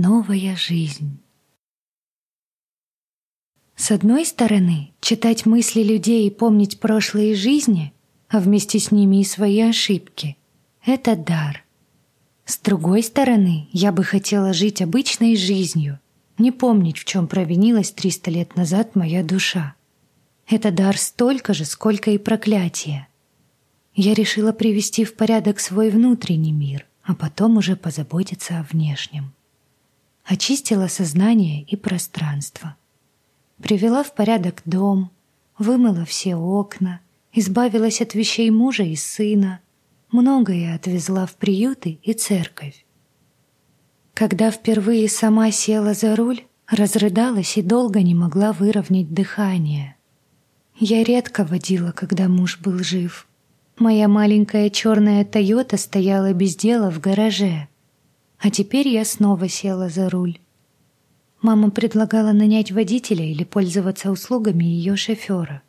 Новая жизнь. С одной стороны, читать мысли людей и помнить прошлые жизни, а вместе с ними и свои ошибки — это дар. С другой стороны, я бы хотела жить обычной жизнью, не помнить, в чем провинилась 300 лет назад моя душа. Это дар столько же, сколько и проклятие. Я решила привести в порядок свой внутренний мир, а потом уже позаботиться о внешнем. Очистила сознание и пространство — Привела в порядок дом, вымыла все окна, избавилась от вещей мужа и сына, многое отвезла в приюты и церковь. Когда впервые сама села за руль, разрыдалась и долго не могла выровнять дыхание. Я редко водила, когда муж был жив. Моя маленькая черная «Тойота» стояла без дела в гараже. А теперь я снова села за руль. Мама предлагала нанять водителя или пользоваться услугами ее шофера.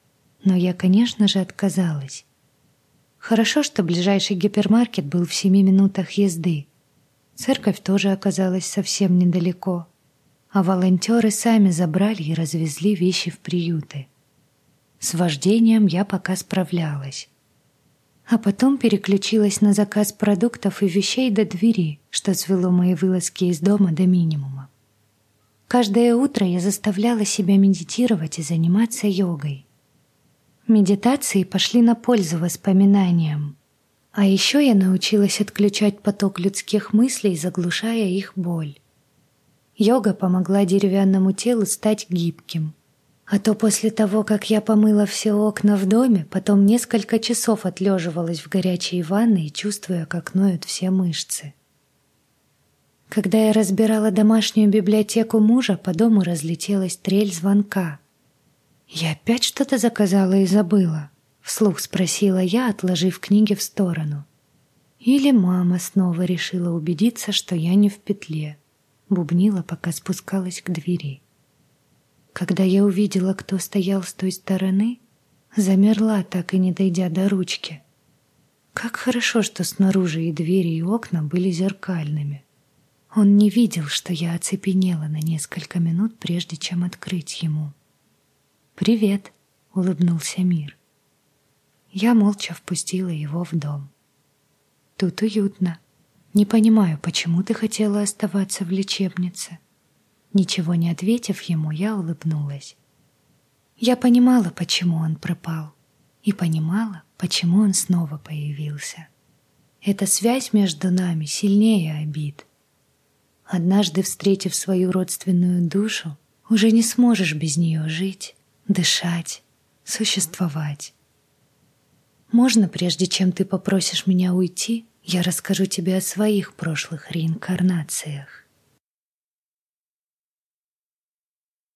Но я, конечно же, отказалась. Хорошо, что ближайший гипермаркет был в семи минутах езды. Церковь тоже оказалась совсем недалеко. А волонтеры сами забрали и развезли вещи в приюты. С вождением я пока справлялась. А потом переключилась на заказ продуктов и вещей до двери, что свело мои вылазки из дома до минимума. Каждое утро я заставляла себя медитировать и заниматься йогой. Медитации пошли на пользу воспоминаниям. А еще я научилась отключать поток людских мыслей, заглушая их боль. Йога помогла деревянному телу стать гибким. А то после того, как я помыла все окна в доме, потом несколько часов отлеживалась в горячей ванной, чувствуя, как ноют все мышцы. Когда я разбирала домашнюю библиотеку мужа, по дому разлетелась трель звонка. «Я опять что-то заказала и забыла», — вслух спросила я, отложив книги в сторону. Или мама снова решила убедиться, что я не в петле, бубнила, пока спускалась к двери. Когда я увидела, кто стоял с той стороны, замерла, так и не дойдя до ручки. Как хорошо, что снаружи и двери, и окна были зеркальными. Он не видел, что я оцепенела на несколько минут, прежде чем открыть ему. «Привет», — улыбнулся мир. Я молча впустила его в дом. «Тут уютно. Не понимаю, почему ты хотела оставаться в лечебнице?» Ничего не ответив ему, я улыбнулась. Я понимала, почему он пропал, и понимала, почему он снова появился. Эта связь между нами сильнее обид. Однажды встретив свою родственную душу, уже не сможешь без нее жить, дышать, существовать. Можно, прежде чем ты попросишь меня уйти, я расскажу тебе о своих прошлых реинкарнациях.